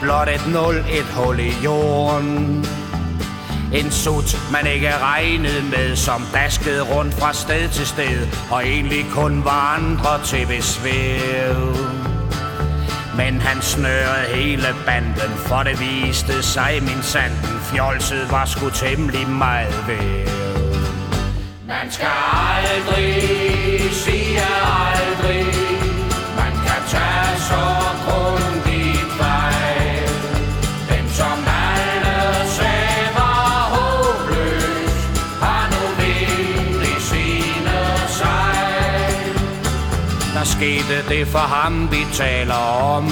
blot et nul, et hul i jorden. En sut, man ikke regnede med, som daskede rundt fra sted til sted, og egentlig kun var andre til besvær. Men han snørede hele banden, for det viste sig min sanden. Fjolset var sgu temmelig meget værd. Man skal aldrig Der skete det for ham, vi taler om.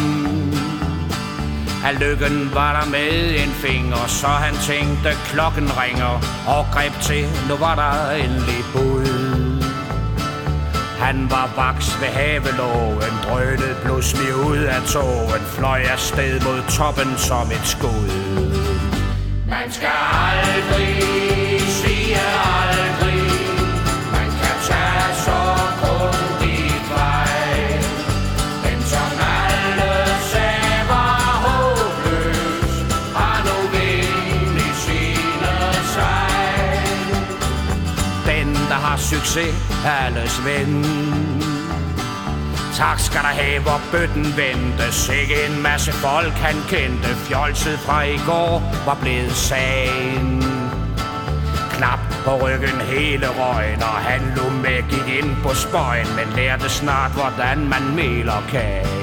At lykken var der med en finger, så han tænkte, klokken ringer, og greb til, nu var der endelig bud. Han var vaks ved havelågen, drønede pludselig ud af togen, fløj afsted mod toppen som et skud. Man skal aldrig Den, der har succes, alles ven. Tak skal der have, hvor bøtten vendte Sikke en masse folk han kendte Fjolset fra i går var blevet sagen Knap på ryggen hele røgen Og han lå med gik ind på spøjen Men lærte snart, hvordan man meler kage.